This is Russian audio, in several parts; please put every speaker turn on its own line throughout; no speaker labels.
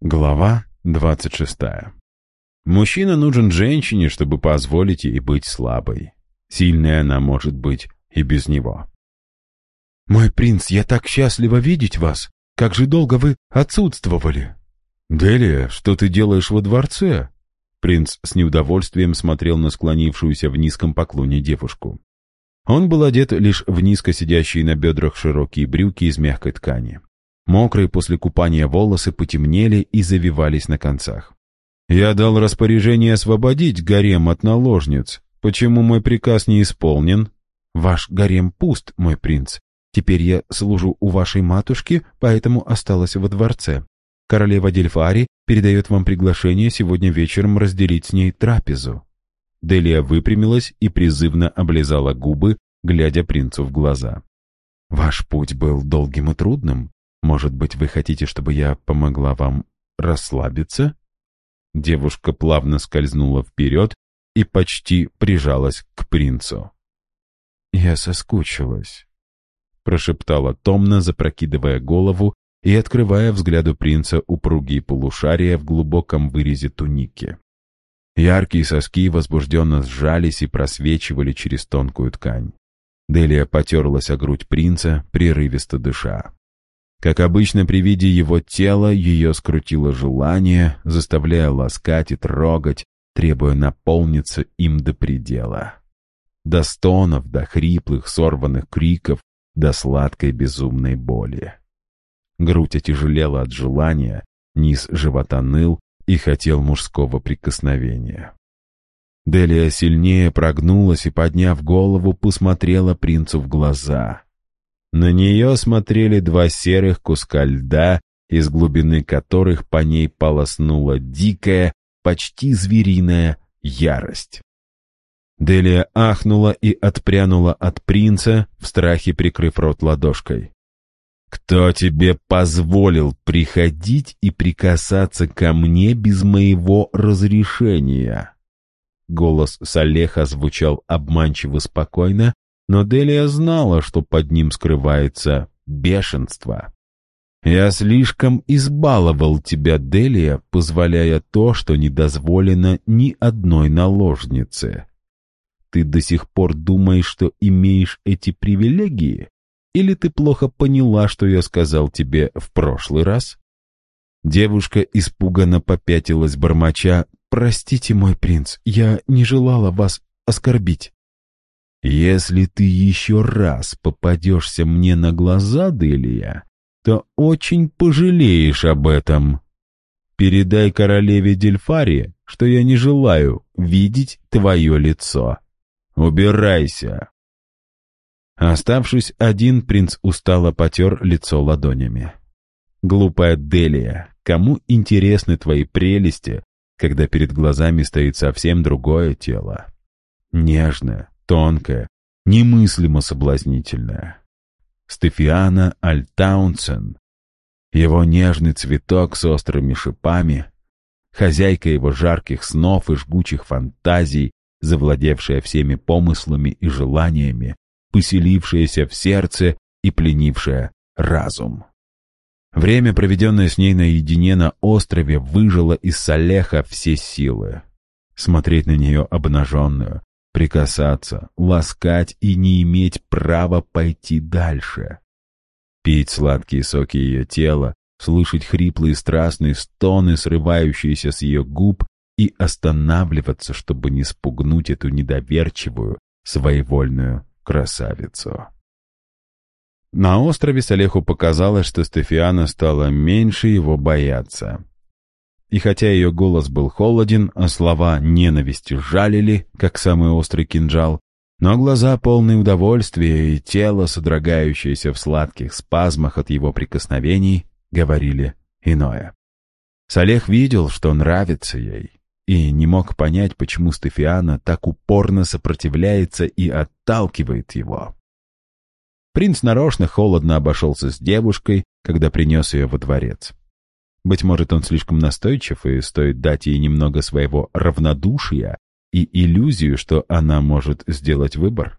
Глава 26. Мужчина нужен женщине, чтобы позволить ей быть слабой. Сильная она может быть и без него.
«Мой принц, я так счастлива видеть вас! Как же долго вы отсутствовали!»
«Делия, что ты делаешь во дворце?» Принц с неудовольствием смотрел на склонившуюся в низком поклоне девушку. Он был одет лишь в низко сидящие на бедрах широкие брюки из мягкой ткани. Мокрые после купания волосы потемнели и завивались на концах. «Я дал распоряжение освободить гарем от наложниц. Почему мой приказ не исполнен?»
«Ваш гарем пуст, мой принц. Теперь я служу у вашей матушки, поэтому осталась во дворце. Королева Дельфари передает вам приглашение сегодня вечером разделить с ней трапезу».
Делия выпрямилась и призывно облизала губы, глядя принцу в глаза.
«Ваш путь был долгим и трудным. Может быть, вы хотите, чтобы я помогла вам расслабиться?»
Девушка плавно скользнула вперед и почти прижалась к принцу.
«Я соскучилась», —
прошептала томно, запрокидывая голову и открывая взгляду принца упругие полушария в глубоком вырезе туники. Яркие соски возбужденно сжались и просвечивали через тонкую ткань. Делия потерлась о грудь принца, прерывисто дыша. Как обычно при виде его тела, ее скрутило желание, заставляя ласкать и трогать, требуя наполниться им до предела. До стонов, до хриплых, сорванных криков, до сладкой безумной боли. Грудь отяжелела от желания, низ живота ныл и хотел мужского прикосновения. Делия сильнее прогнулась и, подняв голову, посмотрела принцу в глаза — на нее смотрели два серых куска льда, из глубины которых по ней полоснула дикая, почти звериная ярость. Делия ахнула и отпрянула от принца, в страхе прикрыв рот ладошкой. «Кто тебе позволил приходить и прикасаться ко мне без моего разрешения?» Голос Салеха звучал обманчиво спокойно, но Делия знала, что под ним скрывается бешенство. «Я слишком избаловал тебя, Делия, позволяя то, что не дозволено ни одной наложнице. Ты до сих пор думаешь, что имеешь эти привилегии? Или ты плохо поняла, что я сказал тебе в прошлый раз?» Девушка испуганно попятилась бормоча. «Простите, мой принц, я не желала вас оскорбить». Если ты еще раз попадешься мне на глаза, Делия, то очень пожалеешь об этом. Передай королеве Дельфари, что я не желаю видеть твое лицо. Убирайся!» Оставшись один, принц устало потер лицо ладонями. «Глупая Делия, кому интересны твои прелести, когда перед глазами стоит совсем другое тело? Нежное, тонкая, немыслимо соблазнительная. Стефиана Альтаунсен, его нежный цветок с острыми шипами, хозяйка его жарких снов и жгучих фантазий, завладевшая всеми помыслами и желаниями, поселившаяся в сердце и пленившая разум. Время, проведенное с ней наедине на острове, выжило из Салеха все силы. Смотреть на нее обнаженную, прикасаться, ласкать и не иметь права пойти дальше. Пить сладкие соки ее тела, слышать хриплые страстные стоны, срывающиеся с ее губ, и останавливаться, чтобы не спугнуть эту недоверчивую, своевольную красавицу. На острове Салеху показалось, что Стефиана стала меньше его бояться. И хотя ее голос был холоден, а слова ненависти жалили, как самый острый кинжал, но глаза полные удовольствия и тело, содрогающееся в сладких спазмах от его прикосновений, говорили иное. Салех видел, что нравится ей, и не мог понять, почему Стефиана так упорно сопротивляется и отталкивает его. Принц нарочно холодно обошелся с девушкой, когда принес ее во дворец. Быть может, он слишком настойчив, и стоит дать ей немного своего равнодушия и иллюзию, что она может сделать выбор.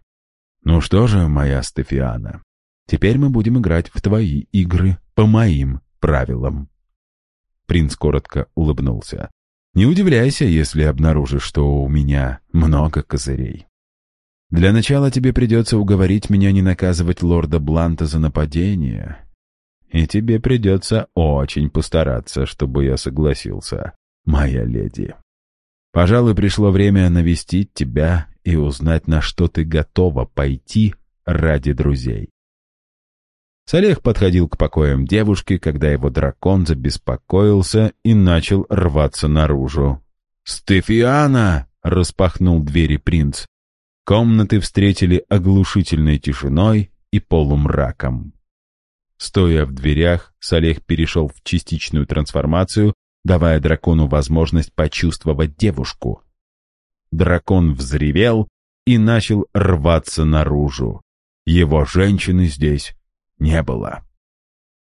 Ну что же, моя Стефиана, теперь мы будем играть в твои игры по моим правилам. принц коротко улыбнулся. «Не удивляйся, если обнаружишь, что у меня много козырей. Для начала тебе придется уговорить меня не наказывать лорда Бланта за нападение, и тебе придется очень постараться, чтобы я согласился, моя леди. Пожалуй, пришло время навестить тебя и узнать, на что ты готова пойти ради друзей. Салех подходил к покоям девушки, когда его дракон забеспокоился и начал рваться наружу. «Стефиана!» — распахнул двери принц. Комнаты встретили оглушительной тишиной и полумраком. Стоя в дверях, Салех перешел в частичную трансформацию, давая дракону возможность почувствовать девушку. Дракон взревел и начал рваться наружу. Его женщины здесь не было.